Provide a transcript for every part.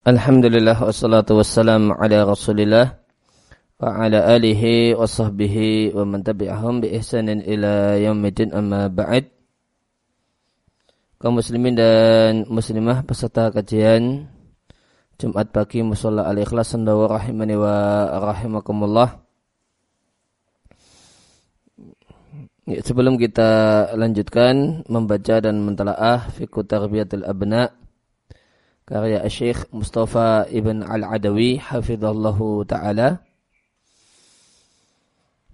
Alhamdulillah wassalatu wassalam ala rasulillah wa ala alihi wa sahbihi wa man tabi'ahum bi ihsanin ila yaumidin amma ba'id kaum muslimin dan muslimah peserta kajian Jumat pagi musalla al-ikhlas wa rahimani wa rahimakumullah. Ya, sebelum kita lanjutkan membaca dan mentalaah fiqh tarbiyatul abna' karya Syekh Mustafa Ibn Al-Adawi hafizallahu taala.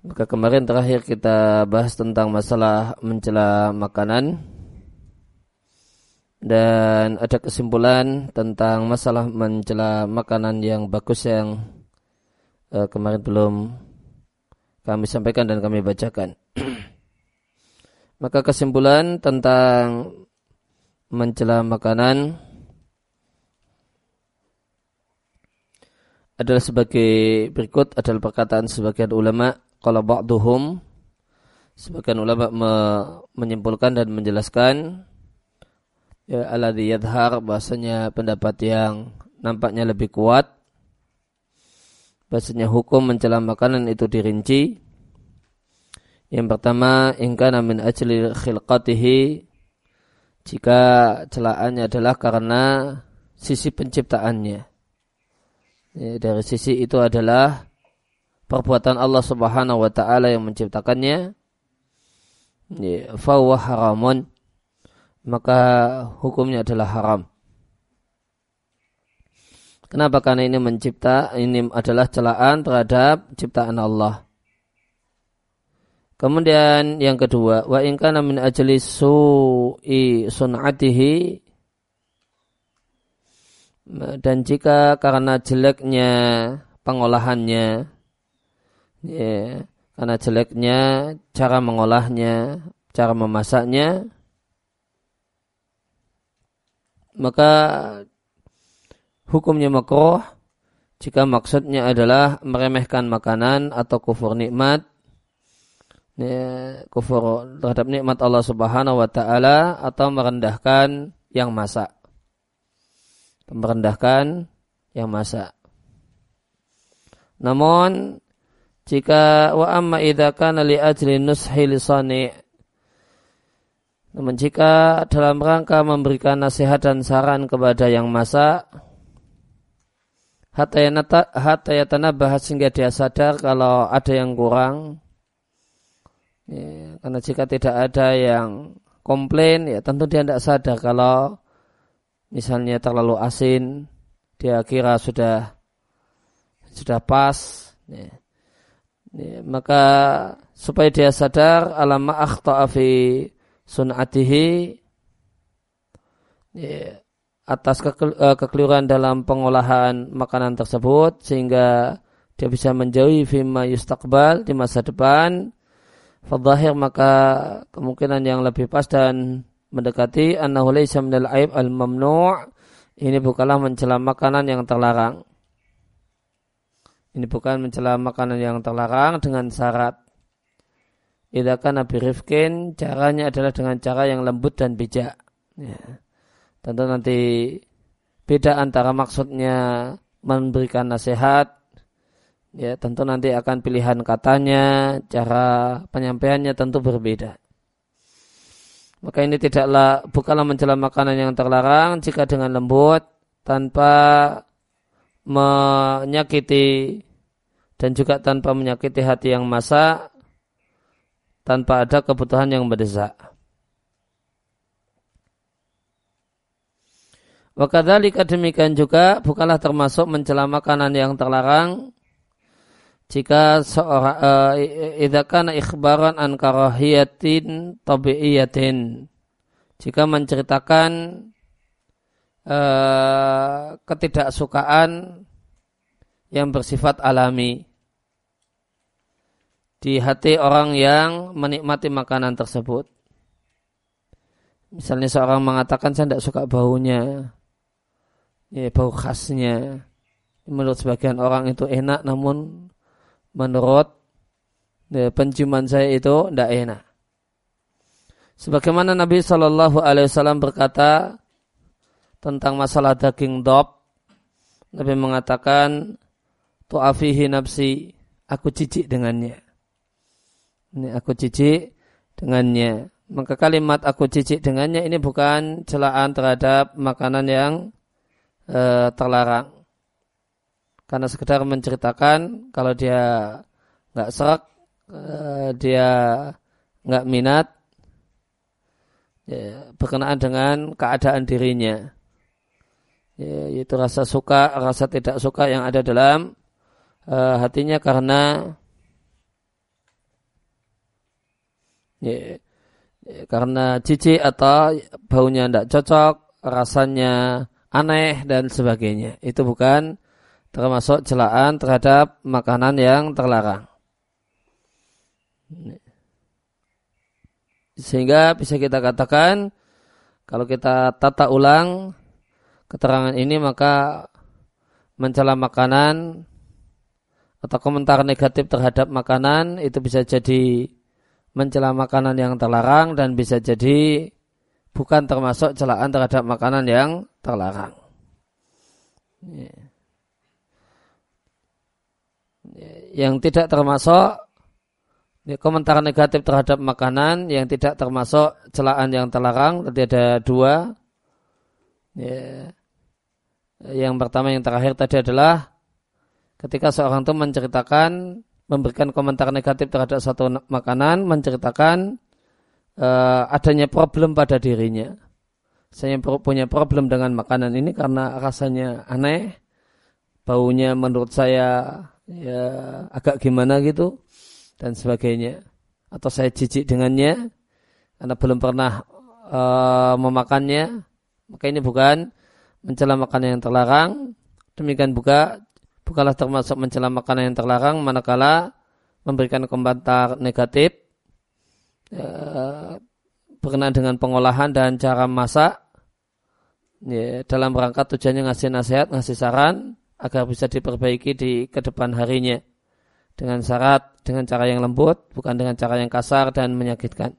Maka kemarin terakhir kita bahas tentang masalah mencela makanan dan ada kesimpulan tentang masalah mencela makanan yang bagus yang uh, kemarin belum kami sampaikan dan kami bacakan. Maka kesimpulan tentang mencela makanan adalah sebagai berikut adalah perkataan sebagian ulama kalau ba'duhum. Sebagian ulama me, menyimpulkan dan menjelaskan ya alladhi yadhar bahasanya pendapat yang nampaknya lebih kuat. Bahasanya hukum mencela makanan itu dirinci. Yang pertama ingkana min ajli khilqatihi jika celaannya adalah karena sisi penciptaannya Ya, dari sisi itu adalah perbuatan Allah Subhanahu wa taala yang menciptakannya. Ya, fahuwa haramun maka hukumnya adalah haram. Kenapa? Karena ini mencipta, ini adalah celaan terhadap ciptaan Allah. Kemudian yang kedua, wa in kana min ajli su'i sun'atihi dan jika karena jeleknya pengolahannya ya karena jeleknya cara mengolahnya cara memasaknya maka hukumnya makruh jika maksudnya adalah meremehkan makanan atau kufur nikmat ya, kufur terhadap nikmat Allah Subhanahu wa taala atau merendahkan yang masak merendahkan yang masak. Namun jika wa amma idza kana li ajli nushi lisani namun jika dalam rangka memberikan nasihat dan saran kepada yang masak hatta yatanabah sehingga dia sadar kalau ada yang kurang ya, karena jika tidak ada yang komplain ya tentu dia tidak sadar kalau misalnya terlalu asin, dia kira sudah sudah pas, ya. Ya, maka supaya dia sadar alama akhta'a fi sun'atihi ya, atas eh, kekeliruan dalam pengolahan makanan tersebut sehingga dia bisa menjauhi fima yustakbal di masa depan fadhahir maka kemungkinan yang lebih pas dan mendekati annahu laysa minal aib al mamnu' ini bukanlah mencela makanan yang terlarang. Ini bukan mencela makanan yang terlarang dengan syarat Idza kana rifkin caranya adalah dengan cara yang lembut dan bijak. Ya. Tentu nanti beda antara maksudnya memberikan nasihat ya tentu nanti akan pilihan katanya, cara penyampaiannya tentu berbeda. Maka ini tidaklah bukanlah mencela makanan yang terlarang jika dengan lembut tanpa menyakiti dan juga tanpa menyakiti hati yang masak tanpa ada kebutuhan yang mendesak. Wakadhalika demikian juga bukanlah termasuk mencela makanan yang terlarang jika seorang uh, idza ikhbaran an karahiyatin tabi'iyatin jika menceritakan uh, ketidaksukaan yang bersifat alami di hati orang yang menikmati makanan tersebut. Misalnya seorang mengatakan saya tidak suka baunya, ya, bau khasnya. Menurut sebagian orang itu enak, namun menurut ya, penciuman saya itu tidak enak. Sebagaimana Nabi Shallallahu Alaihi Wasallam berkata tentang masalah daging dop, Nabi mengatakan tu'afihi nafsi aku jijik dengannya. Ini aku jijik dengannya. Maka kalimat aku jijik dengannya ini bukan celaan terhadap makanan yang e, terlarang. Karena sekedar menceritakan kalau dia nggak serak, e, dia nggak minat, ya, berkenaan dengan keadaan dirinya. Ya, yaitu rasa suka, rasa tidak suka yang ada dalam e, hatinya karena ya, karena jijik atau baunya tidak cocok, rasanya aneh dan sebagainya. Itu bukan termasuk celaan terhadap makanan yang terlarang. Sehingga bisa kita katakan kalau kita tata ulang keterangan ini maka mencela makanan atau komentar negatif terhadap makanan itu bisa jadi mencela makanan yang terlarang dan bisa jadi bukan termasuk celaan terhadap makanan yang terlarang. Ya. Yang tidak termasuk komentar negatif terhadap makanan yang tidak termasuk celaan yang terlarang tadi ada dua. Ya. Yang pertama yang terakhir tadi adalah ketika seorang itu menceritakan memberikan komentar negatif terhadap satu makanan, menceritakan uh, adanya problem pada dirinya. Saya punya problem dengan makanan ini karena rasanya aneh, baunya menurut saya ya agak gimana gitu dan sebagainya. Atau saya jijik dengannya karena belum pernah uh, memakannya. Maka ini bukan mencela makanan yang terlarang. Demikian juga bukanlah termasuk mencela makanan yang terlarang manakala memberikan komentar negatif ya, berkenaan dengan pengolahan dan cara masak ya, dalam rangka tujuannya ngasih nasihat, ngasih saran agar bisa diperbaiki di ke depan harinya. Dengan syarat dengan cara yang lembut bukan dengan cara yang kasar dan menyakitkan.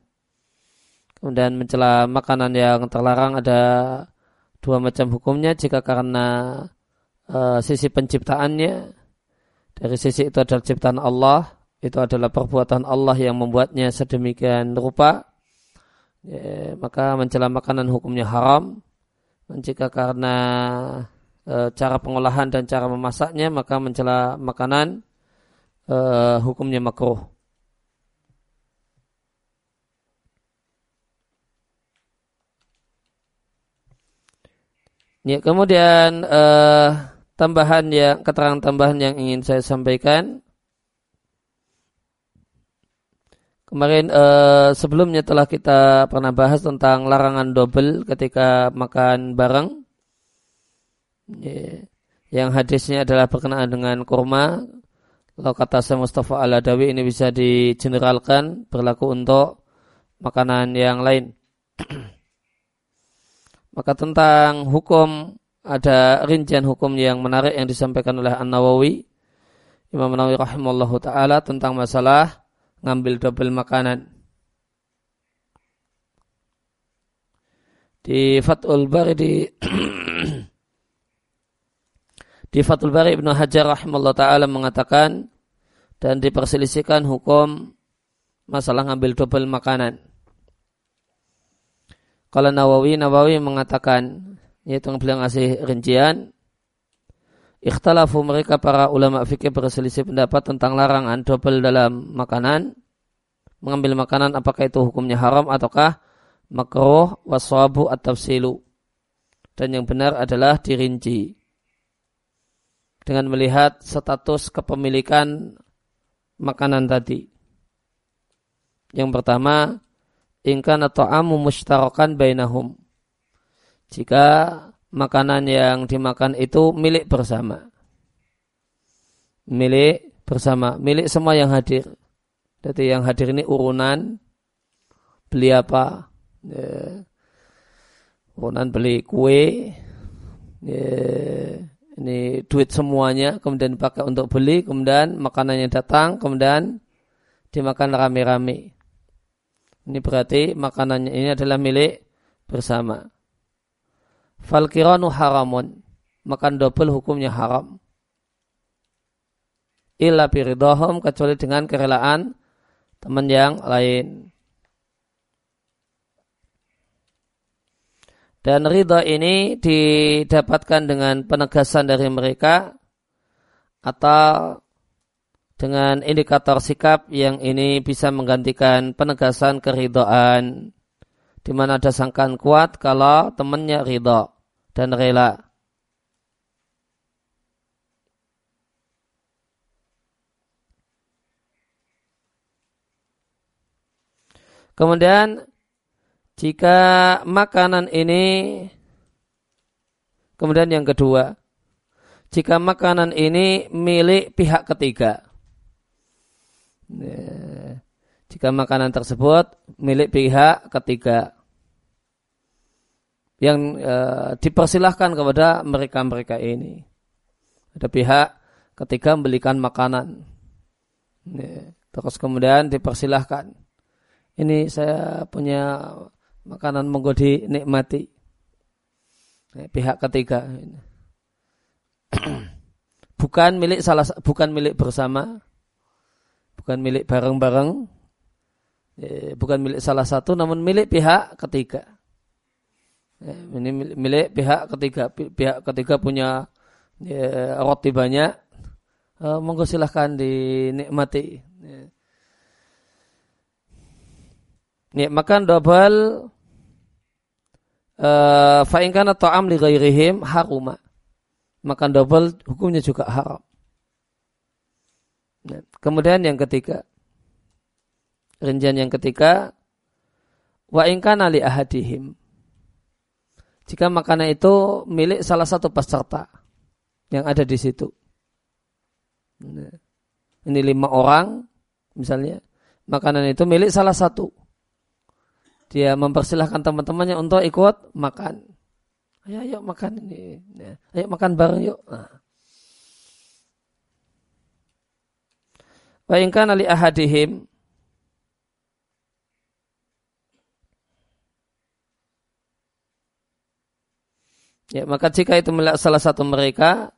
Kemudian mencela makanan yang terlarang ada dua macam hukumnya. Jika karena uh, sisi penciptaannya dari sisi itu adalah ciptaan Allah itu adalah perbuatan Allah yang membuatnya sedemikian rupa ya, maka mencela makanan hukumnya haram. Jika karena e, cara pengolahan dan cara memasaknya maka mencela makanan e, hukumnya makruh Ya, kemudian uh, tambahan yang keterangan tambahan yang ingin saya sampaikan. Kemarin eh, sebelumnya telah kita pernah bahas tentang larangan double ketika makan bareng. Yang hadisnya adalah berkenaan dengan kurma. Kalau kata saya Mustafa Al-Adawi ini bisa digeneralkan berlaku untuk makanan yang lain. Maka tentang hukum ada rincian hukum yang menarik yang disampaikan oleh An-Nawawi Imam Nawawi rahimahullah taala tentang masalah ngambil double makanan. Di Fathul Bari di di Fathul Bari Ibnu Hajar rahimahullah taala mengatakan dan diperselisihkan hukum masalah ngambil double makanan. Kalau Nawawi Nawawi mengatakan yaitu beliau ngasih rincian ikhtalafu mereka para ulama fikih berselisih pendapat tentang larangan double dalam makanan mengambil makanan apakah itu hukumnya haram ataukah makruh waswabu atau silu dan yang benar adalah dirinci dengan melihat status kepemilikan makanan tadi yang pertama ingkan atau amu mustarakan bainahum jika makanan yang dimakan itu milik bersama. Milik bersama, milik semua yang hadir. Jadi yang hadir ini urunan beli apa? Ya. Urunan beli kue. Ya. Ini duit semuanya, kemudian dipakai untuk beli, kemudian makanannya datang, kemudian dimakan rame-rame. Ini berarti makanannya ini adalah milik bersama. Falkiranu haramun. makan double hukumnya haram. Illa biridahum kecuali dengan kerelaan teman yang lain. Dan ridha ini didapatkan dengan penegasan dari mereka atau dengan indikator sikap yang ini bisa menggantikan penegasan keridhaan di mana ada sangkaan kuat kalau temannya ridha dan rela. Kemudian jika makanan ini kemudian yang kedua, jika makanan ini milik pihak ketiga. Jika makanan tersebut milik pihak ketiga yang e, dipersilahkan kepada mereka-mereka ini. Ada pihak ketiga membelikan makanan. Terus kemudian dipersilahkan. Ini saya punya makanan monggo dinikmati. Pihak ketiga. bukan milik salah bukan milik bersama, bukan milik bareng-bareng, bukan milik salah satu, namun milik pihak ketiga. Ini milik pihak ketiga. Pihak ketiga punya ya, roti banyak, uh, monggo silahkan dinikmati. Ya, makan double fa'in atau am li ghairihim haruma. Makan double hukumnya juga haram. Nah, kemudian yang ketiga. Rincian yang ketiga. Wa ingkana li ahadihim. Jika makanan itu milik salah satu peserta yang ada di situ. Nah, ini lima orang misalnya. Makanan itu milik salah satu dia mempersilahkan teman-temannya untuk ikut makan. Ayo, ayo makan ini. Ya. Ayo makan bareng yuk. Nah. Bayangkan ali ahadihim Ya, maka jika itu salah satu mereka,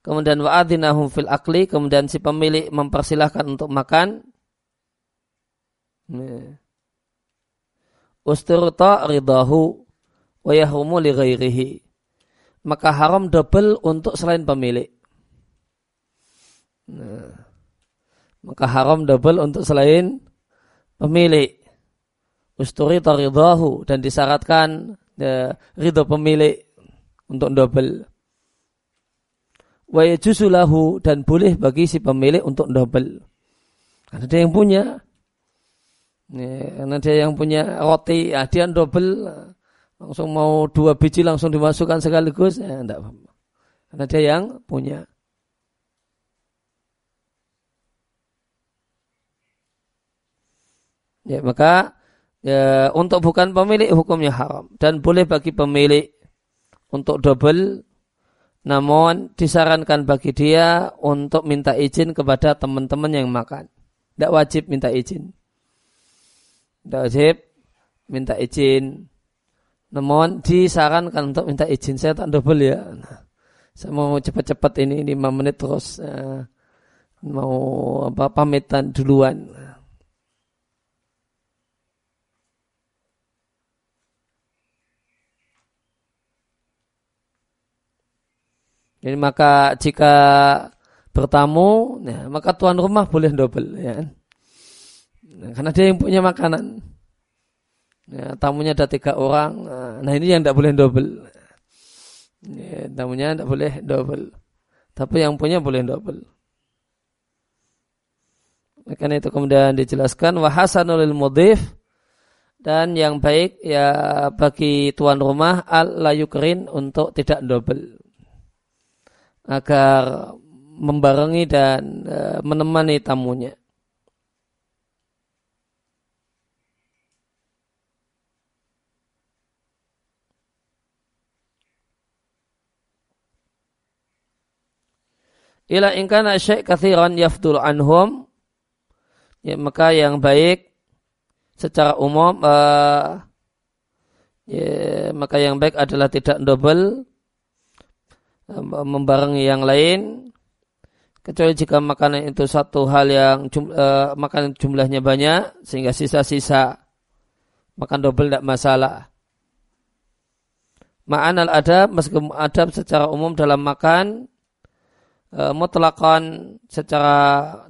kemudian wa'adinahum fil akli, kemudian si pemilik mempersilahkan untuk makan, ya usturta ridahu wa yahrumu li ghairihi. Maka haram double untuk selain pemilik. Nah, maka haram double untuk selain pemilik. Usturita ridahu dan disyaratkan ya, ridho pemilik untuk double. Wa yajuzulahu dan boleh bagi si pemilik untuk double. Karena dia yang punya. Ya, karena dia yang punya roti, ya, dia double langsung mau dua biji langsung dimasukkan sekaligus, ya enggak apa-apa. Karena dia yang punya. Ya, maka ya, untuk bukan pemilik hukumnya haram dan boleh bagi pemilik untuk double namun disarankan bagi dia untuk minta izin kepada teman-teman yang makan. Tidak wajib minta izin. Tidak wajib minta izin. Namun disarankan untuk minta izin. Saya tak double ya. Nah, saya mau cepat-cepat ini lima menit terus uh, mau apa pamitan duluan. Jadi maka jika bertamu, ya, maka tuan rumah boleh double, ya. Karena dia yang punya makanan. Ya, tamunya ada tiga orang. Nah ini yang tidak boleh double. Ya, tamunya tidak boleh double. Tapi yang punya boleh double. Karena itu kemudian dijelaskan wahasanul modif dan yang baik ya bagi tuan rumah al layukrin untuk tidak double agar membarengi dan uh, menemani tamunya. Ila ingkana syai' kathiran yafdul anhum ya, maka yang baik secara umum uh, ya, maka yang baik adalah tidak double membarengi yang lain kecuali jika makanan itu satu hal yang jum, uh, makanan jumlahnya banyak sehingga sisa-sisa makan double tidak masalah. Ma'anal adab meskipun adab secara umum dalam makan mutlakan secara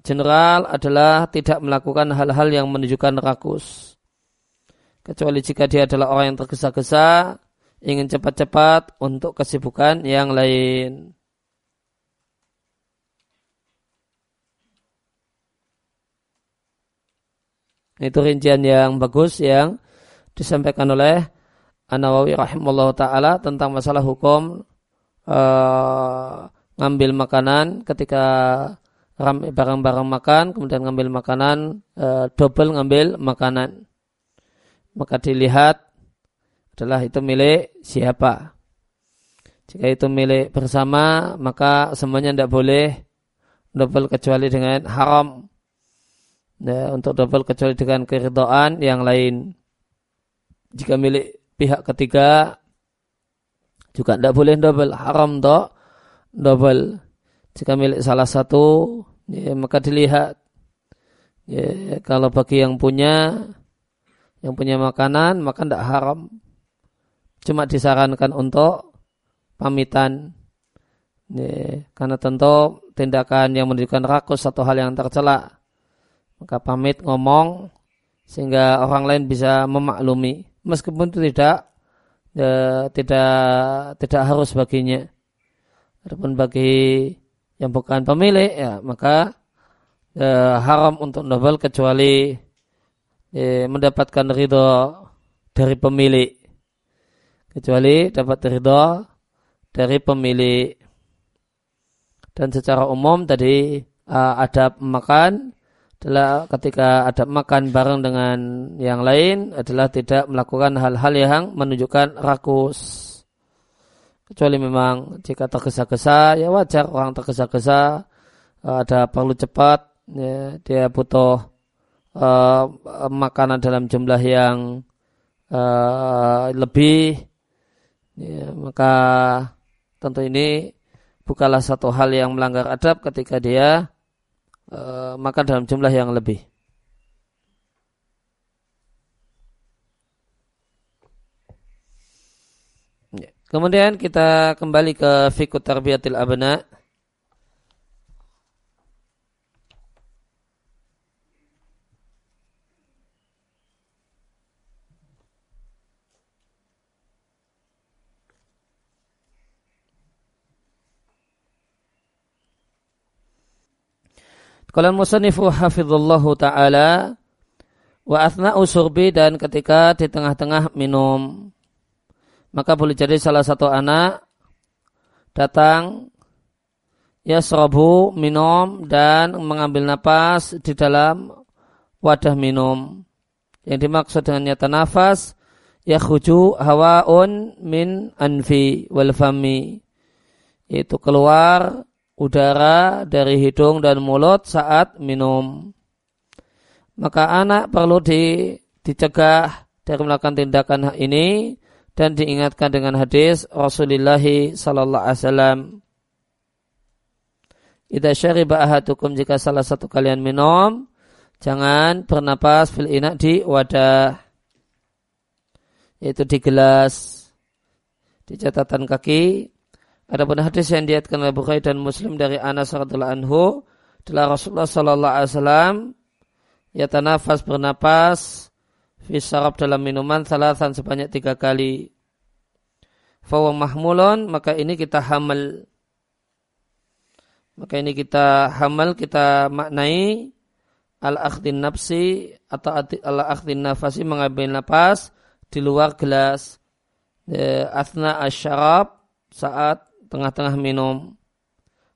general adalah tidak melakukan hal-hal yang menunjukkan rakus. Kecuali jika dia adalah orang yang tergesa-gesa, ingin cepat-cepat untuk kesibukan yang lain. Itu rincian yang bagus yang disampaikan oleh An-Nawawi rahimahullah taala tentang masalah hukum uh, ngambil makanan ketika barang-barang makan kemudian ngambil makanan uh, double ngambil makanan. Maka dilihat adalah itu milik siapa. Jika itu milik bersama maka semuanya tidak boleh double kecuali dengan haram. Ya, untuk double kecuali dengan keridhaan yang lain. Jika milik pihak ketiga juga tidak boleh double. Haram toh double. Jika milik salah satu ya, maka dilihat. Ya, kalau bagi yang punya yang punya makanan maka tidak haram. Cuma disarankan untuk pamitan. Ya, karena tentu tindakan yang menunjukkan rakus satu hal yang tercela maka pamit ngomong sehingga orang lain bisa memaklumi. Meskipun itu tidak ya, tidak tidak harus baginya. Adapun bagi yang bukan pemilik ya maka ya, haram untuk novel kecuali ya, mendapatkan ridho dari pemilik kecuali dapat ridho dari pemilik dan secara umum tadi uh, adab makan adalah ketika ada makan bareng dengan yang lain adalah tidak melakukan hal-hal yang menunjukkan rakus. Kecuali memang jika tergesa-gesa ya wajar orang tergesa-gesa ada perlu cepat ya, dia butuh uh, makanan dalam jumlah yang uh, lebih ya, maka tentu ini bukanlah satu hal yang melanggar adab ketika dia Eh, maka dalam jumlah yang lebih. Ya. Kemudian kita kembali ke fikut tarbiyatil abna. Kalau musanifu hafizullahu ta'ala wa athna'u surbi dan ketika di tengah-tengah minum maka boleh jadi salah satu anak datang ya serabu minum dan mengambil napas di dalam wadah minum yang dimaksud dengan nyata nafas ya khuju hawaun min anfi wal fami itu keluar udara dari hidung dan mulut saat minum. Maka anak perlu di, dicegah dari melakukan tindakan ini dan diingatkan dengan hadis Rasulullah sallallahu alaihi wasallam. Idza syariba ahadukum jika salah satu kalian minum, jangan bernapas fil ina di wadah yaitu di gelas di catatan kaki Adapun hadis yang diatkan oleh Bukhari dan Muslim dari Anas radhiallahu anhu adalah Rasulullah sallallahu alaihi wasallam yatanafas bernapas fi sarab dalam minuman salasan sebanyak tiga kali. Fawa mahmulun maka ini kita hamal. Maka ini kita hamal kita maknai al akhdin nafsi atau al akhdin nafasi mengambil nafas di luar gelas. Athna asyarab saat tengah-tengah minum.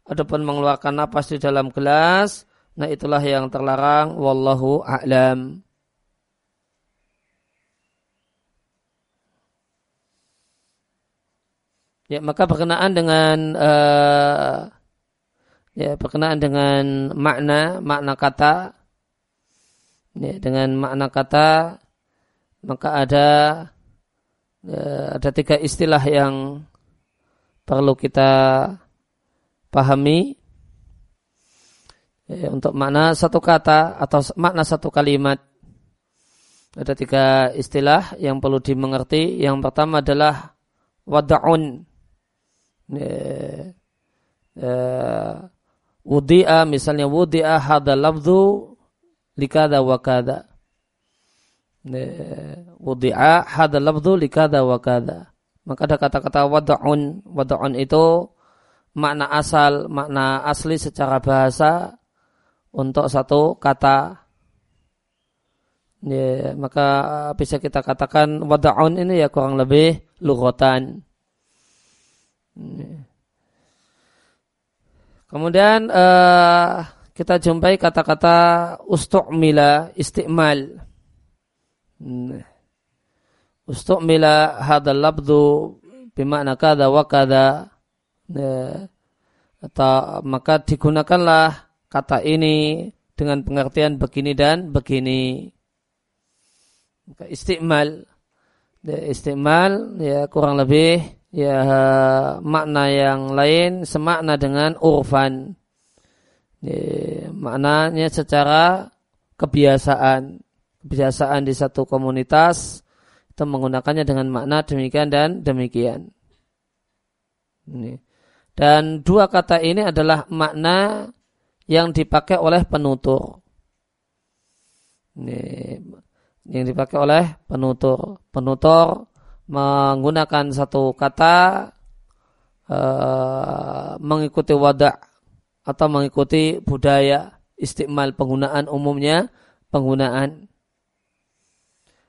Adapun mengeluarkan napas di dalam gelas, nah itulah yang terlarang. Wallahu a'lam. Ya, maka berkenaan dengan uh, ya berkenaan dengan makna makna kata ya, dengan makna kata maka ada ya, ada tiga istilah yang perlu kita pahami ya, untuk makna satu kata atau makna satu kalimat ada tiga istilah yang perlu dimengerti. Yang pertama adalah wada'un. Ya, wudi'a misalnya wudi'a hada lafzu likada wa kada. Wudi'a hada lafzu likada wa kada. Maka ada kata-kata wada'un. Wada'un itu makna asal, makna asli secara bahasa untuk satu kata Ya, maka bisa kita katakan wada'un ini ya kurang lebih lughatan. Kemudian uh, kita jumpai kata-kata ustu'mila isti'mal. Ya. Ustu'mila hadal labdu bimakna kada wa kada. Ya. Atau maka digunakanlah kata ini dengan pengertian begini dan begini. Maka istimal ya, istimal ya kurang lebih ya makna yang lain semakna dengan urfan. Ya, maknanya secara kebiasaan. Kebiasaan di satu komunitas itu menggunakannya dengan makna demikian dan demikian. Ini. Dan dua kata ini adalah makna yang dipakai oleh penutur. Ini yang dipakai oleh penutur. Penutur menggunakan satu kata uh, mengikuti wadah atau mengikuti budaya istimal penggunaan umumnya penggunaan.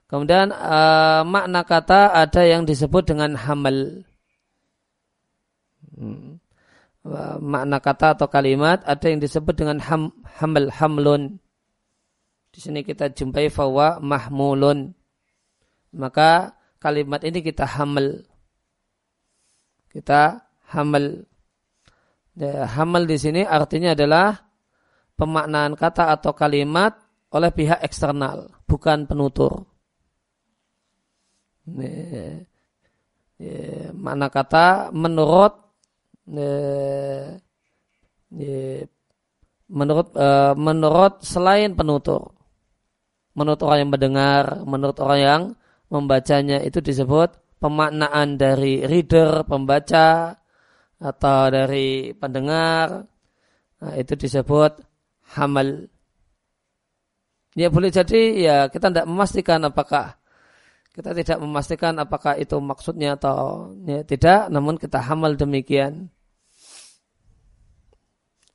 Kemudian uh, makna kata ada yang disebut dengan hamal. Hmm. makna kata atau kalimat ada yang disebut dengan ham, hamal hamlun. Di sini kita jumpai fawa mahmulun. Maka kalimat ini kita hamil. Kita hamil. Ya, hamil di sini artinya adalah pemaknaan kata atau kalimat oleh pihak eksternal, bukan penutur. Ya, ya, makna kata menurut ya, ya, menurut uh, menurut selain penutur menurut orang yang mendengar, menurut orang yang membacanya itu disebut pemaknaan dari reader, pembaca, atau dari pendengar. Nah, itu disebut hamal. Ya boleh jadi ya kita tidak memastikan apakah kita tidak memastikan apakah itu maksudnya atau ya, tidak, namun kita hamal demikian.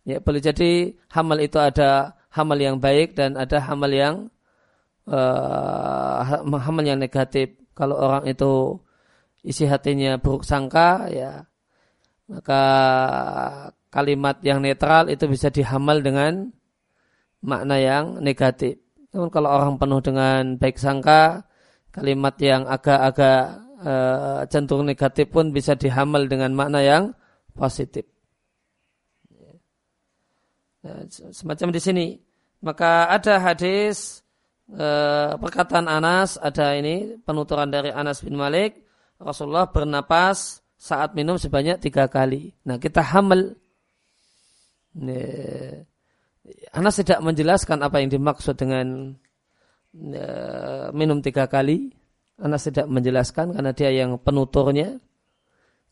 Ya boleh jadi hamal itu ada hamal yang baik dan ada hamal yang uh, yang negatif. Kalau orang itu isi hatinya buruk sangka, ya maka kalimat yang netral itu bisa dihamal dengan makna yang negatif. Namun kalau orang penuh dengan baik sangka, kalimat yang agak-agak uh, cenderung negatif pun bisa dihamal dengan makna yang positif. Ya, semacam di sini. Maka ada hadis Eh, perkataan Anas ada ini penuturan dari Anas bin Malik Rasulullah bernapas saat minum sebanyak tiga kali. Nah kita hamil. Anas tidak menjelaskan apa yang dimaksud dengan uh, minum tiga kali. Anas tidak menjelaskan karena dia yang penuturnya.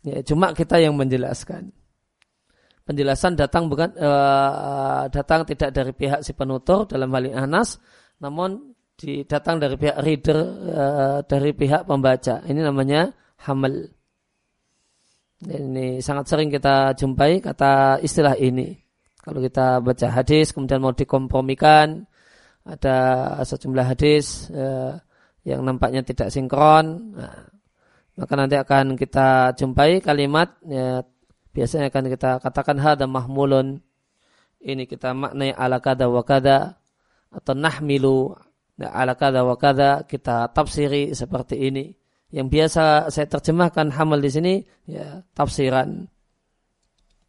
Ya, cuma kita yang menjelaskan. Penjelasan datang bukan uh, datang tidak dari pihak si penutur dalam hal ini Anas, namun datang dari pihak reader uh, dari pihak pembaca. Ini namanya hamal. Ini sangat sering kita jumpai kata istilah ini. Kalau kita baca hadis kemudian mau dikompromikan ada sejumlah hadis uh, yang nampaknya tidak sinkron, nah, maka nanti akan kita jumpai kalimat ya, biasanya akan kita katakan hada mahmulun. Ini kita maknai ala kada wa kada atau nahmilu ala kada wa kada kita tafsiri seperti ini. Yang biasa saya terjemahkan hamal di sini ya tafsiran.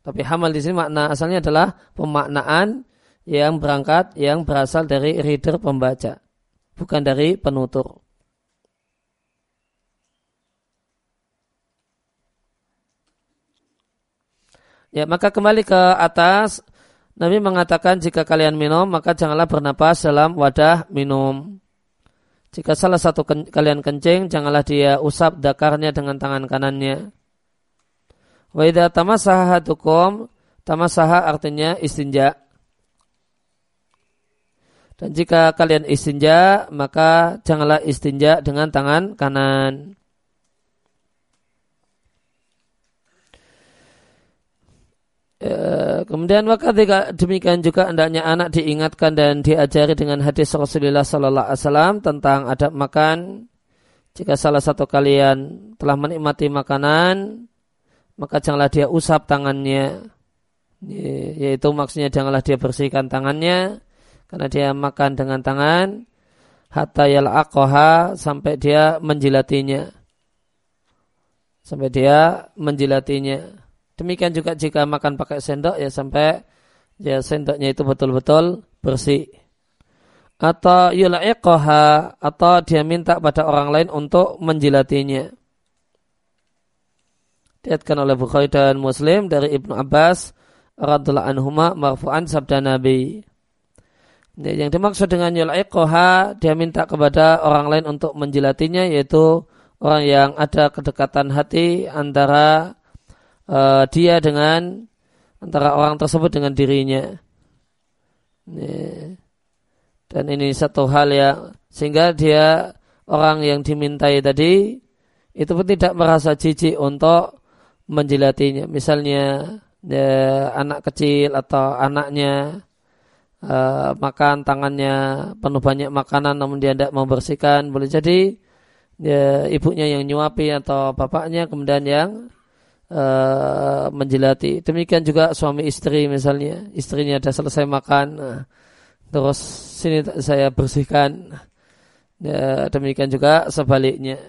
Tapi hamal di sini makna asalnya adalah pemaknaan yang berangkat yang berasal dari reader pembaca, bukan dari penutur. Ya, maka kembali ke atas Nabi mengatakan jika kalian minum maka janganlah bernapas dalam wadah minum. Jika salah satu ken kalian kencing, janganlah dia usap dakarnya dengan tangan kanannya. Wa idza tamassaha hadukum, tamasaha artinya istinja. Dan jika kalian istinja, maka janganlah istinja dengan tangan kanan. Ya, kemudian maka demikian juga hendaknya anak diingatkan dan diajari dengan hadis Rasulullah Sallallahu Alaihi Wasallam tentang adab makan. Jika salah satu kalian telah menikmati makanan, maka janganlah dia usap tangannya. Yaitu maksudnya janganlah dia bersihkan tangannya karena dia makan dengan tangan hatta yal'aqaha sampai dia menjilatinya. Sampai dia menjilatinya. Demikian juga jika makan pakai sendok ya sampai ya sendoknya itu betul-betul bersih. Atau yula'iqaha atau dia minta pada orang lain untuk menjilatinya. Diatkan oleh Bukhari dan Muslim dari Ibnu Abbas radhiallahu anhuma marfu'an sabda Nabi. Yang dimaksud dengan yula'iqaha dia minta kepada orang lain untuk menjilatinya yaitu orang yang ada kedekatan hati antara uh, dia dengan antara orang tersebut dengan dirinya. Dan ini satu hal yang sehingga dia orang yang dimintai tadi itu pun tidak merasa jijik untuk menjilatinya. Misalnya ya, anak kecil atau anaknya uh, makan tangannya penuh banyak makanan namun dia tidak membersihkan boleh jadi ya, ibunya yang nyuapi atau bapaknya kemudian yang uh, menjilati. Demikian juga suami istri misalnya, istrinya sudah selesai makan, uh, terus sini saya bersihkan. Ya, demikian juga sebaliknya.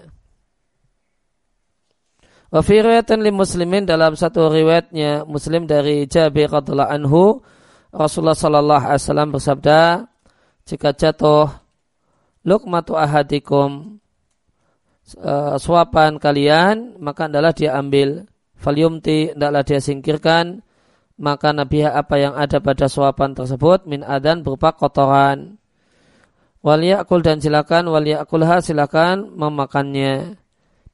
Wa fi li muslimin dalam satu riwayatnya Muslim dari Jabir radhiyallahu anhu Rasulullah sallallahu alaihi wasallam bersabda jika jatuh lukmatu ahadikum uh, suapan kalian maka adalah dia ambil falyumti hendaklah dia singkirkan maka nabi apa yang ada pada suapan tersebut min adan berupa kotoran. Waliyakul dan silakan waliyakulha silakan memakannya.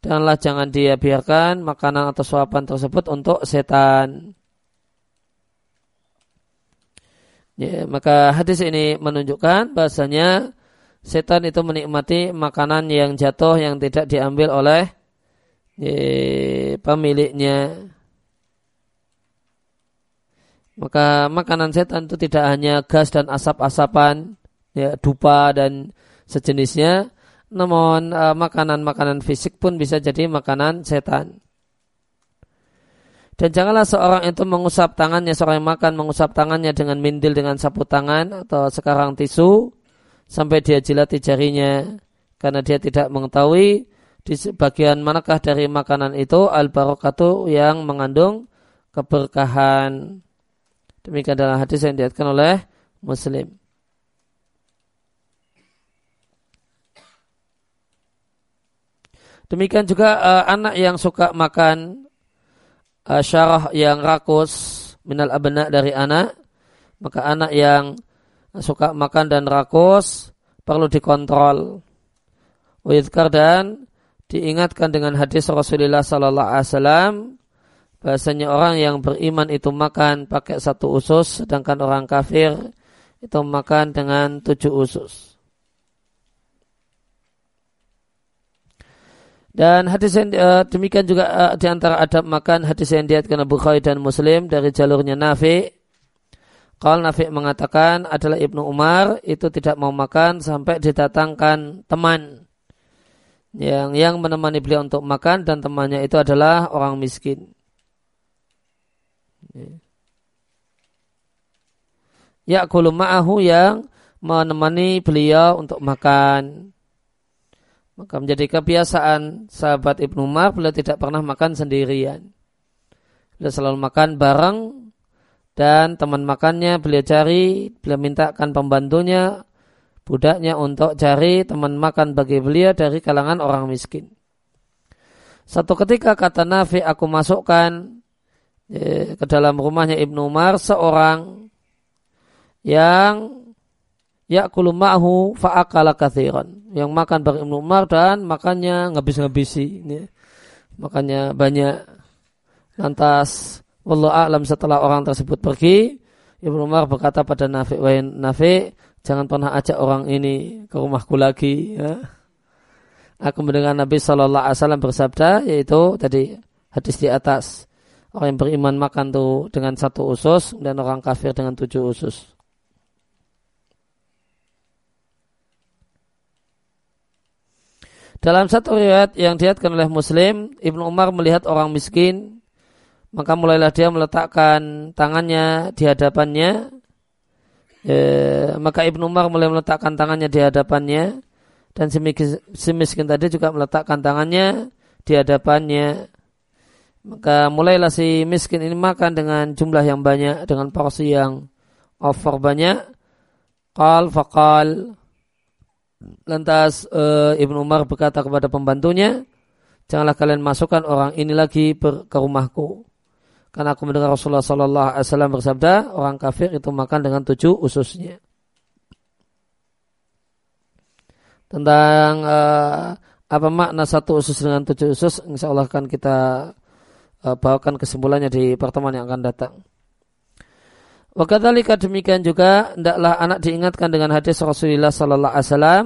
Danlah jangan dia biarkan makanan atau suapan tersebut untuk setan. Ya, maka hadis ini menunjukkan bahasanya setan itu menikmati makanan yang jatuh yang tidak diambil oleh pemiliknya. Maka makanan setan itu tidak hanya gas dan asap-asapan, ya, dupa dan sejenisnya, namun uh, makanan-makanan fisik pun bisa jadi makanan setan. Dan janganlah seorang itu mengusap tangannya, seorang yang makan mengusap tangannya dengan mindil dengan sapu tangan atau sekarang tisu sampai dia jilati jarinya karena dia tidak mengetahui di bagian manakah dari makanan itu al barokatu yang mengandung keberkahan. Demikian dalam hadis yang diatkan oleh Muslim. Demikian juga uh, anak yang suka makan uh, syarah yang rakus minal abna dari anak, maka anak yang suka makan dan rakus perlu dikontrol. Wajibkan dan diingatkan dengan hadis Rasulullah Sallallahu Alaihi Wasallam bahasanya orang yang beriman itu makan pakai satu usus sedangkan orang kafir itu makan dengan tujuh usus. Dan hadis yang uh, demikian juga uh, di antara adab makan hadis yang diatkan Bukhari dan Muslim dari jalurnya Nafi. Kalau Nafi mengatakan adalah Ibnu Umar itu tidak mau makan sampai didatangkan teman yang yang menemani beliau untuk makan dan temannya itu adalah orang miskin. Ya ma'ahu yang menemani beliau untuk makan. Maka menjadi kebiasaan sahabat Ibnu Umar beliau tidak pernah makan sendirian. Beliau selalu makan bareng dan teman makannya beliau cari, beliau mintakan pembantunya budaknya untuk cari teman makan bagi beliau dari kalangan orang miskin. Satu ketika kata Nafi aku masukkan ke dalam rumahnya Ibnu Umar seorang yang yakulu ma'hu fa'akala kathiran yang makan bareng Ibnu Umar dan makannya ngabis-ngabisi ya. makannya banyak lantas wallahu a'lam setelah orang tersebut pergi Ibnu Umar berkata pada Nafi Nafi jangan pernah ajak orang ini ke rumahku lagi ya. aku mendengar Nabi Shallallahu Alaihi Wasallam bersabda yaitu tadi hadis di atas orang yang beriman makan tuh dengan satu usus dan orang kafir dengan tujuh usus Dalam satu riwayat yang diatkan oleh Muslim, Ibnu Umar melihat orang miskin, maka mulailah dia meletakkan tangannya di hadapannya. E, maka Ibnu Umar mulai meletakkan tangannya di hadapannya, dan si miskin, si miskin tadi juga meletakkan tangannya di hadapannya. Maka mulailah si miskin ini makan dengan jumlah yang banyak, dengan porsi yang over banyak. Qal faqal Lantas uh, Ibnu Umar berkata kepada pembantunya, janganlah kalian masukkan orang ini lagi ke rumahku. Karena aku mendengar Rasulullah Sallallahu Alaihi Wasallam bersabda, orang kafir itu makan dengan tujuh ususnya. Tentang uh, apa makna satu usus dengan tujuh usus, insya Allah akan kita uh, bawakan kesimpulannya di pertemuan yang akan datang. Wakadhalika demikian juga hendaklah anak diingatkan dengan hadis Rasulullah sallallahu alaihi wasallam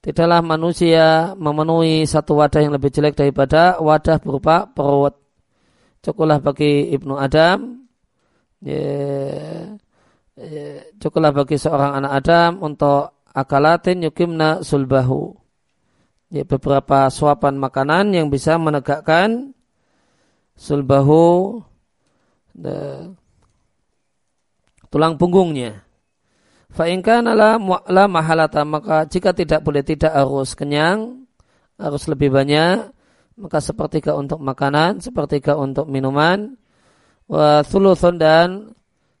tidaklah manusia memenuhi satu wadah yang lebih jelek daripada wadah berupa perut. Cukuplah bagi Ibnu Adam ya, ya, cukuplah bagi seorang anak Adam untuk akalatin yukimna sulbahu. Ya, beberapa suapan makanan yang bisa menegakkan sulbahu tulang punggungnya. Fa'inkan la mahalata maka jika tidak boleh tidak harus kenyang, harus lebih banyak, maka sepertiga untuk makanan, sepertiga untuk minuman, wa thuluthun dan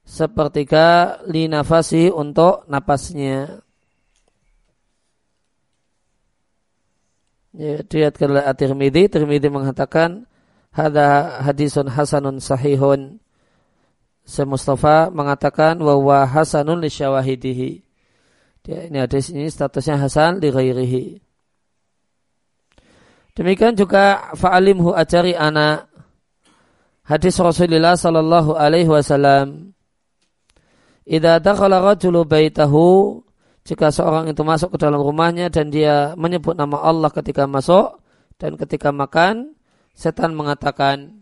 sepertiga linafasi untuk napasnya. Ya, dilihatkan oleh At-Tirmidzi, Tirmidzi mengatakan hadha hadisun hasanun sahihun Syekh Mustafa mengatakan bahwa hasanun li syawahidihi. Dia, ini hadis ini statusnya hasan li ghairihi. Demikian juga fa'alimhu ajari anak hadis Rasulullah sallallahu alaihi wasallam. Idza dakhala rajulu baitahu jika seorang itu masuk ke dalam rumahnya dan dia menyebut nama Allah ketika masuk dan ketika makan, setan mengatakan,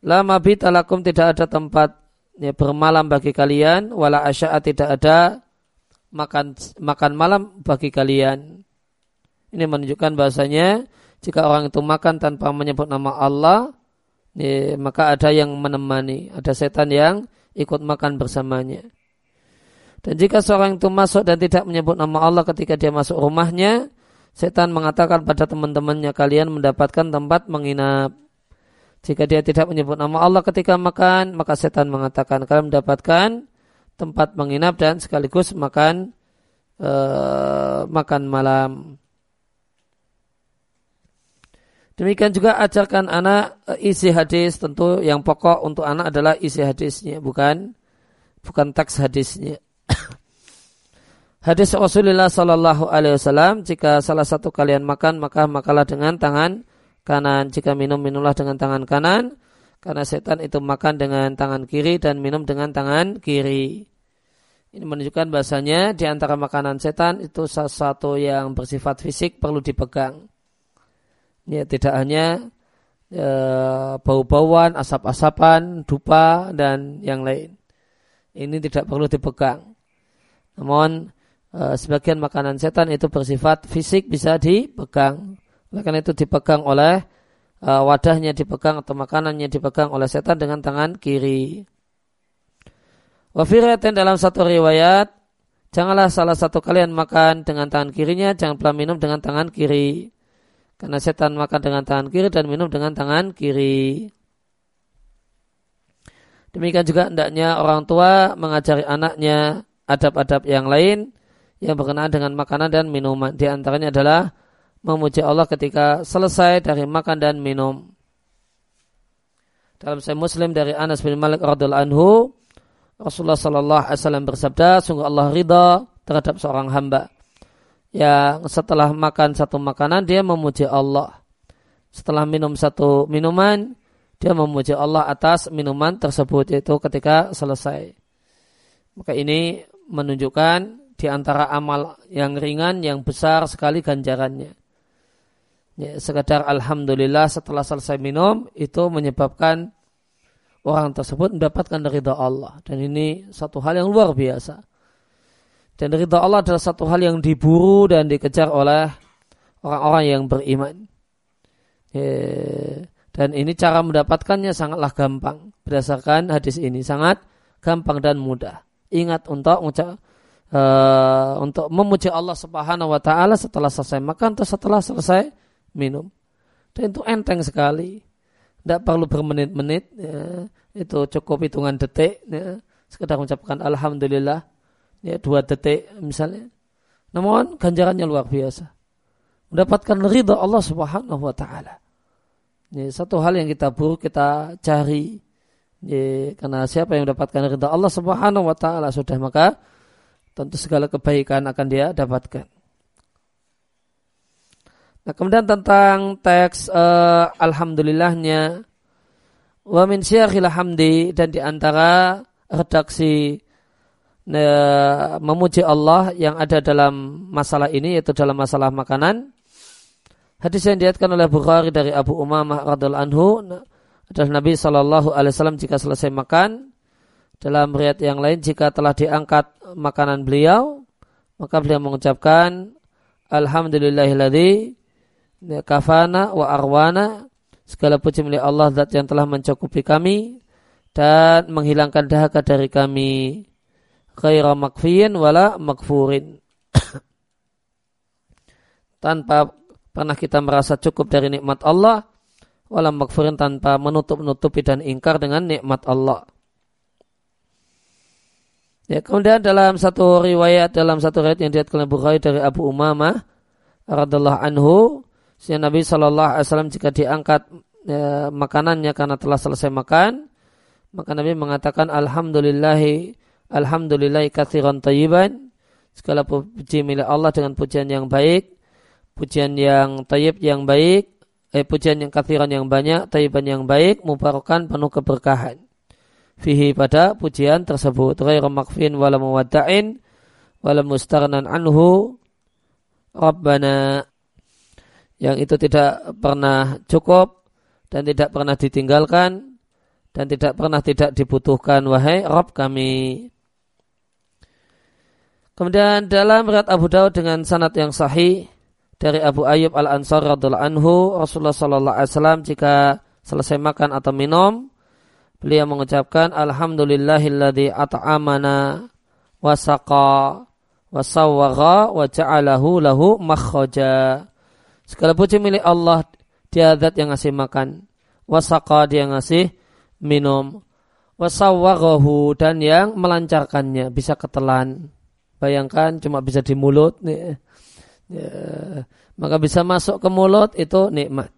Lama bitalakum tidak ada tempat ya, bermalam bagi kalian wala asya'a tidak ada makan makan malam bagi kalian. Ini menunjukkan bahasanya jika orang itu makan tanpa menyebut nama Allah, ya, maka ada yang menemani, ada setan yang ikut makan bersamanya. Dan jika seorang itu masuk dan tidak menyebut nama Allah ketika dia masuk rumahnya, setan mengatakan pada teman-temannya kalian mendapatkan tempat menginap. Jika dia tidak menyebut nama Allah ketika makan, maka setan mengatakan kalian mendapatkan tempat menginap dan sekaligus makan uh, makan malam. Demikian juga ajarkan anak uh, isi hadis tentu yang pokok untuk anak adalah isi hadisnya bukan bukan teks hadisnya. Hadis Rasulullah Sallallahu Alaihi Wasallam jika salah satu kalian makan maka makalah dengan tangan kanan. Jika minum, minumlah dengan tangan kanan. Karena setan itu makan dengan tangan kiri dan minum dengan tangan kiri. Ini menunjukkan bahasanya di antara makanan setan itu satu yang bersifat fisik perlu dipegang. Ya, tidak hanya e, bau-bauan, asap-asapan, dupa, dan yang lain. Ini tidak perlu dipegang. Namun e, sebagian makanan setan itu bersifat fisik bisa dipegang. Oleh itu dipegang oleh uh, wadahnya dipegang atau makanannya dipegang oleh setan dengan tangan kiri. Wafiratin dalam satu riwayat, janganlah salah satu kalian makan dengan tangan kirinya, jangan pula minum dengan tangan kiri. Karena setan makan dengan tangan kiri dan minum dengan tangan kiri. Demikian juga hendaknya orang tua mengajari anaknya adab-adab yang lain yang berkenaan dengan makanan dan minuman. Di antaranya adalah memuji Allah ketika selesai dari makan dan minum. dalam Sahih Muslim dari Anas bin Malik radhiallahu anhu Rasulullah sallallahu alaihi wasallam bersabda sungguh Allah ridha terhadap seorang hamba yang setelah makan satu makanan dia memuji Allah. Setelah minum satu minuman dia memuji Allah atas minuman tersebut yaitu ketika selesai. Maka ini menunjukkan di antara amal yang ringan yang besar sekali ganjarannya. Ya, sekadar alhamdulillah setelah selesai minum itu menyebabkan orang tersebut mendapatkan ridha Allah. Dan ini satu hal yang luar biasa dan ridha Allah adalah satu hal yang diburu dan dikejar oleh orang-orang yang beriman dan ini cara mendapatkannya sangatlah gampang berdasarkan hadis ini sangat gampang dan mudah ingat untuk uh, untuk memuji Allah Subhanahu wa taala setelah selesai makan atau setelah selesai minum. Dan itu enteng sekali. Tidak perlu bermenit-menit. Ya. Itu cukup hitungan detik. Ya. Sekedar mengucapkan Alhamdulillah. Ya, dua detik misalnya. Namun ganjarannya luar biasa. Mendapatkan ridha Allah subhanahu wa ta'ala. Ya, satu hal yang kita buruk kita cari. Ya, karena siapa yang mendapatkan ridha Allah subhanahu wa ta'ala sudah maka tentu segala kebaikan akan dia dapatkan. Nah, kemudian tentang teks uh, alhamdulillahnya wa min syiaril hamdi dan di antara redaksi memuji Allah yang ada dalam masalah ini yaitu dalam masalah makanan. Hadis yang diatkan oleh Bukhari dari Abu Umamah radhiallahu anhu adalah Nabi Shallallahu alaihi wasallam jika selesai makan dalam riat yang lain jika telah diangkat makanan beliau maka beliau mengucapkan alhamdulillahilladzi kafana wa arwana segala puji milik Allah zat yang telah mencukupi kami dan menghilangkan dahaga dari kami khaira makfiyin wala makfurin. Tanpa pernah kita merasa cukup dari nikmat Allah wala makfurin tanpa menutup-nutupi dan ingkar dengan nikmat Allah. Ya, kemudian dalam satu riwayat dalam satu riwayat yang diatkan Bukhari dari Abu Umamah radhiallahu anhu sehingga Nabi Shallallahu Alaihi Wasallam jika diangkat ya, makanannya karena telah selesai makan, maka Nabi mengatakan Alhamdulillahi Alhamdulillahi kathiran tayyiban segala puji milik Allah dengan pujian yang baik, pujian yang tayyib yang baik, eh, pujian yang kathiran yang banyak, tayyiban yang baik, mubarakan penuh keberkahan. Fihi pada pujian tersebut. Ghairu makfin wala muwadda'in wala mustarnan anhu. Rabbana yang itu tidak pernah cukup dan tidak pernah ditinggalkan dan tidak pernah tidak dibutuhkan wahai Rob kami. Kemudian dalam berat Abu Daud dengan sanad yang sahih dari Abu Ayyub Al Ansar radhiallahu anhu Rasulullah Sallallahu Alaihi Wasallam jika selesai makan atau minum beliau mengucapkan Alhamdulillahilladzi at'amana wasaqa wasawwara wa ja'alahu lahu makhraja Segala puji milik Allah, dia zat yang ngasih makan. Wasaka dia ngasih minum. Wasawwarahu dan yang melancarkannya, bisa ketelan. Bayangkan cuma bisa di mulut. Nih. Ya. Maka bisa masuk ke mulut itu nikmat.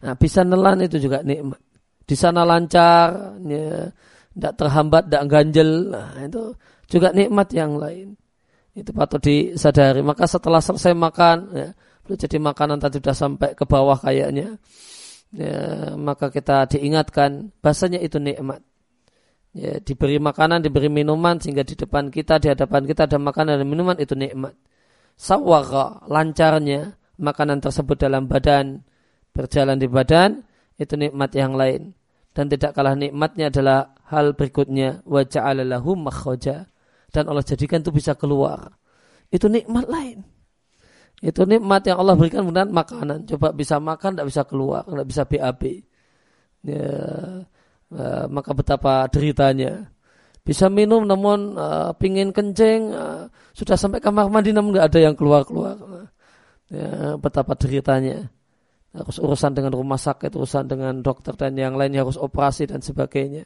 Nah, bisa nelan itu juga nikmat. Di sana lancar, ya, tidak terhambat, tidak ganjel. Nah, itu juga nikmat yang lain. Itu patut disadari. Maka setelah selesai makan, ya, jadi makanan tadi sudah sampai ke bawah kayaknya ya, maka kita diingatkan bahasanya itu nikmat ya, diberi makanan diberi minuman sehingga di depan kita di hadapan kita ada makanan dan minuman itu nikmat. Sawara lancarnya makanan tersebut dalam badan berjalan di badan itu nikmat yang lain. Dan tidak kalah nikmatnya adalah hal berikutnya wa ja'alalahu makhraja. Dan Allah jadikan itu bisa keluar. Itu nikmat lain. Itu nikmat yang Allah berikan kemudian makanan. Coba bisa makan, tidak bisa keluar, tidak bisa BAB. Ya, uh, maka betapa deritanya. Bisa minum namun uh, pingin kencing, uh, sudah sampai kamar mandi namun nggak ada yang keluar-keluar. Ya, betapa deritanya. Harus urusan dengan rumah sakit, urusan dengan dokter dan yang lainnya harus operasi dan sebagainya.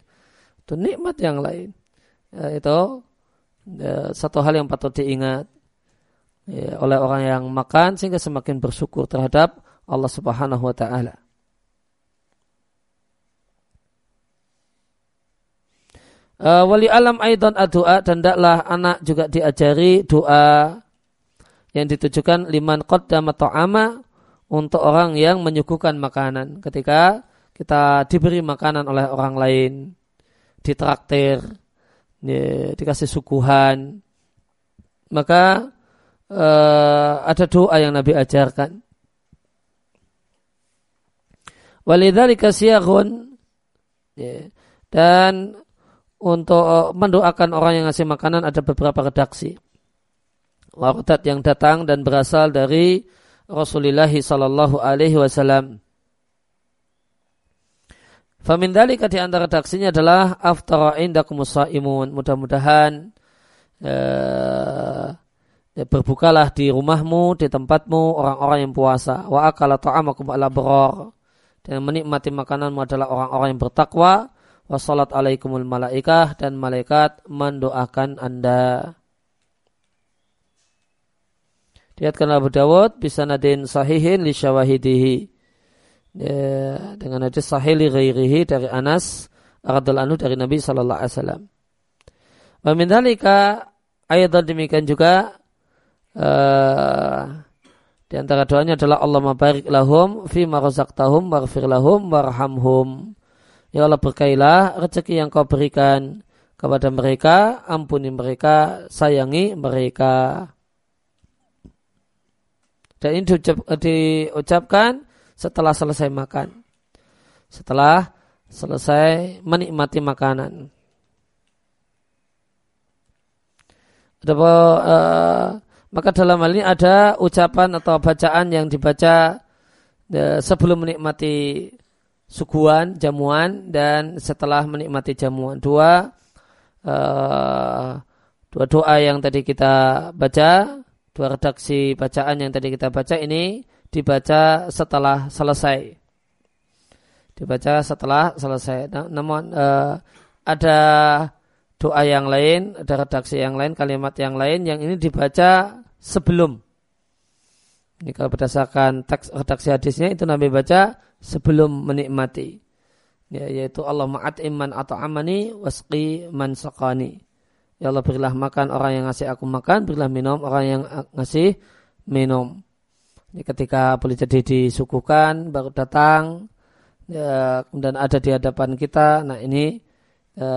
Itu nikmat yang lain. Ya, itu ya, satu hal yang patut diingat ya, oleh orang yang makan sehingga semakin bersyukur terhadap Allah Subhanahu wa taala. Uh, wali alam aidan doa dan daklah anak juga diajari doa yang ditujukan liman qaddama ta'ama untuk orang yang menyuguhkan makanan. Ketika kita diberi makanan oleh orang lain ditraktir ya, dikasih suguhan maka uh, ada doa yang Nabi ajarkan. Walidzalika siyaghun ya, dan untuk eh, mendoakan orang yang ngasih makanan ada beberapa redaksi. Wardat yang datang dan berasal dari Rasulullah sallallahu alaihi wasallam. Famin dalika di antara redaksinya adalah aftara indakum imun. Mudah-mudahan uh, berbukalah di rumahmu, di tempatmu orang-orang yang puasa. Wa akala ta'amakum ala beror. Dan menikmati makananmu adalah orang-orang yang bertakwa wassalat alaikumul malaikah dan malaikat mendoakan anda. Diatkan Abu Dawud bisa nadin sahihin li syawahidihi. Ya, dengan hadis sahih li ghairihi dari Anas radhiyallahu anhu dari Nabi sallallahu alaihi wasallam. Wa min dzalika ayat demikian juga uh, di antara doanya adalah Allah mabarik lahum fi ma razaqtahum waghfir lahum warhamhum. Ya Allah berkailah rezeki yang kau berikan kepada mereka, ampuni mereka, sayangi mereka. Dan ini diucap, diucapkan setelah selesai makan. Setelah selesai menikmati makanan. Ada, uh, maka dalam hal ini ada ucapan atau bacaan yang dibaca uh, sebelum menikmati suguhan, jamuan dan setelah menikmati jamuan. Dua uh, dua doa yang tadi kita baca, dua redaksi bacaan yang tadi kita baca ini dibaca setelah selesai. Dibaca setelah selesai. Namun uh, ada doa yang lain, ada redaksi yang lain, kalimat yang lain yang ini dibaca sebelum. Ini kalau berdasarkan teks redaksi hadisnya itu Nabi baca sebelum menikmati. Ya, yaitu Allah ma'at iman atau amani wasqi man sakani ya Allah berilah makan orang yang ngasih aku makan berilah minum orang yang ngasih minum. Ini ketika boleh jadi disuguhkan baru datang ya, kemudian ada di hadapan kita nah ini ya,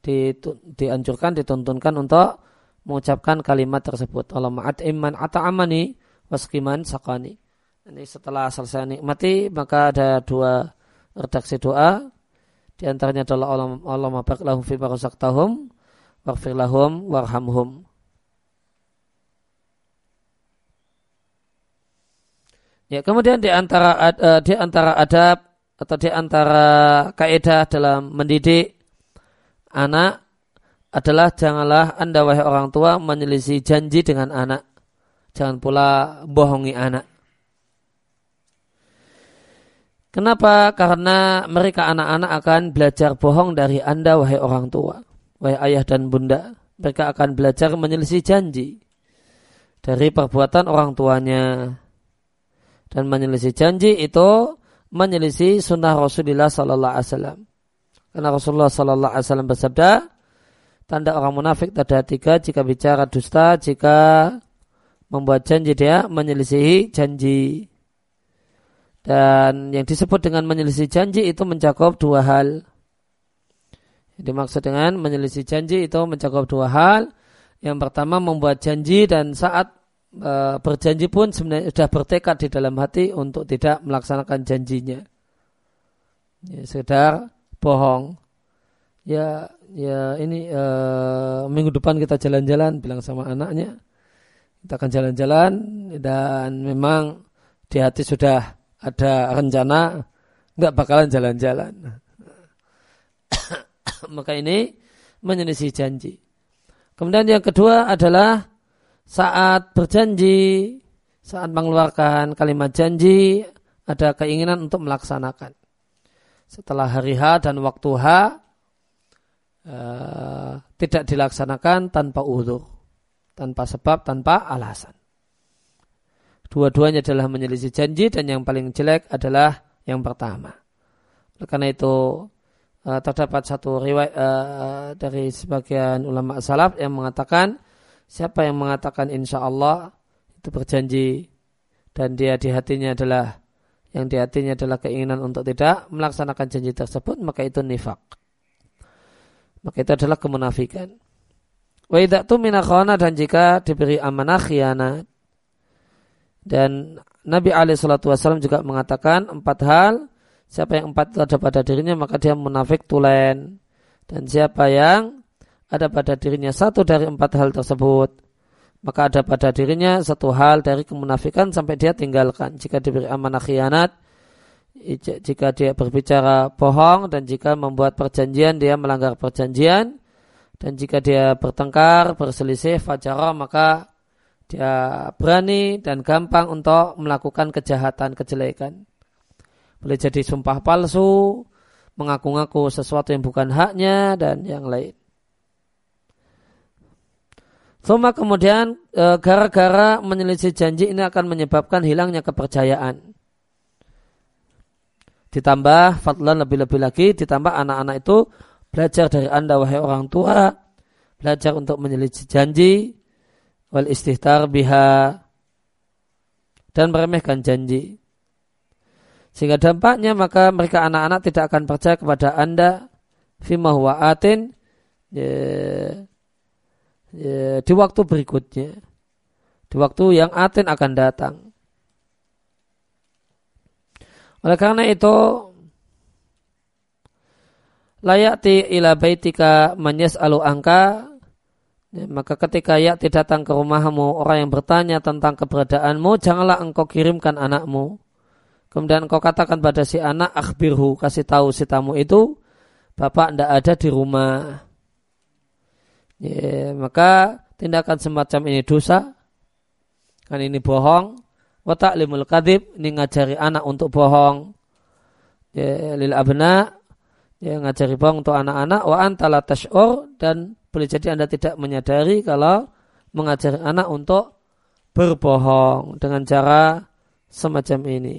di, dianjurkan dituntunkan untuk mengucapkan kalimat tersebut. Allah ma'at iman atau amani waskiman sakani ini setelah selesai nikmati maka ada dua redaksi doa. Di antaranya adalah Allah mabak lahum fi tahum waghfir lahum warhamhum. Ya, kemudian di antara uh, di antara adab atau di antara kaidah dalam mendidik anak adalah janganlah Anda wahai orang tua menyelisih janji dengan anak. Jangan pula bohongi anak. Kenapa? Karena mereka anak-anak akan belajar bohong dari Anda, wahai orang tua, wahai ayah dan bunda. Mereka akan belajar menyelisih janji dari perbuatan orang tuanya. Dan menyelisih janji itu menyelisih sunnah Rasulullah Sallallahu Alaihi Wasallam. Karena Rasulullah Sallallahu Alaihi Wasallam bersabda, tanda orang munafik ada tiga jika bicara dusta, jika membuat janji dia menyelisihi janji. Dan yang disebut dengan menyelisih janji itu mencakup dua hal. Yang dimaksud dengan menyelisih janji itu mencakup dua hal. Yang pertama membuat janji dan saat e, berjanji pun sebenarnya sudah bertekad di dalam hati untuk tidak melaksanakan janjinya. Ya, sekedar bohong. Ya, ya ini e, minggu depan kita jalan-jalan bilang sama anaknya kita akan jalan-jalan dan memang di hati sudah ada rencana nggak bakalan jalan-jalan. Maka ini menyelisih janji. Kemudian yang kedua adalah saat berjanji, saat mengeluarkan kalimat janji, ada keinginan untuk melaksanakan. Setelah hari H dan waktu H, uh, tidak dilaksanakan tanpa udur, tanpa sebab, tanpa alasan. Dua-duanya adalah menyelisih janji dan yang paling jelek adalah yang pertama. Karena itu uh, terdapat satu riwayat uh, dari sebagian ulama salaf yang mengatakan siapa yang mengatakan insya Allah itu berjanji dan dia di hatinya adalah yang di hatinya adalah keinginan untuk tidak melaksanakan janji tersebut maka itu nifak maka itu adalah kemunafikan wa tu minakhona dan jika diberi amanah khianat. Dan Nabi alaihi salatu wasallam juga mengatakan empat hal. Siapa yang empat itu ada pada dirinya maka dia munafik tulen. Dan siapa yang ada pada dirinya satu dari empat hal tersebut maka ada pada dirinya satu hal dari kemunafikan sampai dia tinggalkan. Jika diberi amanah khianat, jika dia berbicara bohong dan jika membuat perjanjian dia melanggar perjanjian dan jika dia bertengkar berselisih fajarah maka dia berani dan gampang untuk melakukan kejahatan kejelekan boleh jadi sumpah palsu mengaku-ngaku sesuatu yang bukan haknya dan yang lain Thumma kemudian e, gara-gara menyelisih janji ini akan menyebabkan hilangnya kepercayaan. Ditambah fadlan lebih-lebih lagi, ditambah anak-anak itu belajar dari anda wahai orang tua, belajar untuk menyelisih janji, wal istihtar biha, dan meremehkan janji. Sehingga dampaknya maka mereka anak-anak tidak akan percaya kepada anda, fima huwa atin, ya, ya, di waktu berikutnya. Di waktu yang atin akan datang. Oleh karena itu layati ila baitika alu angka ya, maka ketika yakti datang ke rumahmu orang yang bertanya tentang keberadaanmu janganlah engkau kirimkan anakmu kemudian engkau katakan pada si anak akhbirhu kasih tahu si tamu itu bapak tidak ada di rumah Ya, maka tindakan semacam ini dosa. Kan ini bohong. Watak limul kadib. Ini ngajari anak untuk bohong. Ya, lil abna. Ya, ngajari bohong untuk anak-anak. Wa antala tash'ur. Dan boleh jadi anda tidak menyadari kalau mengajari anak untuk berbohong dengan cara semacam ini.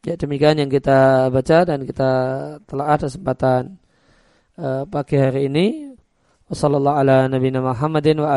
Ya demikian yang kita baca dan kita telah ada kesempatan Eh, pagi hari ini. Ala nabiyina Muhammadin wa.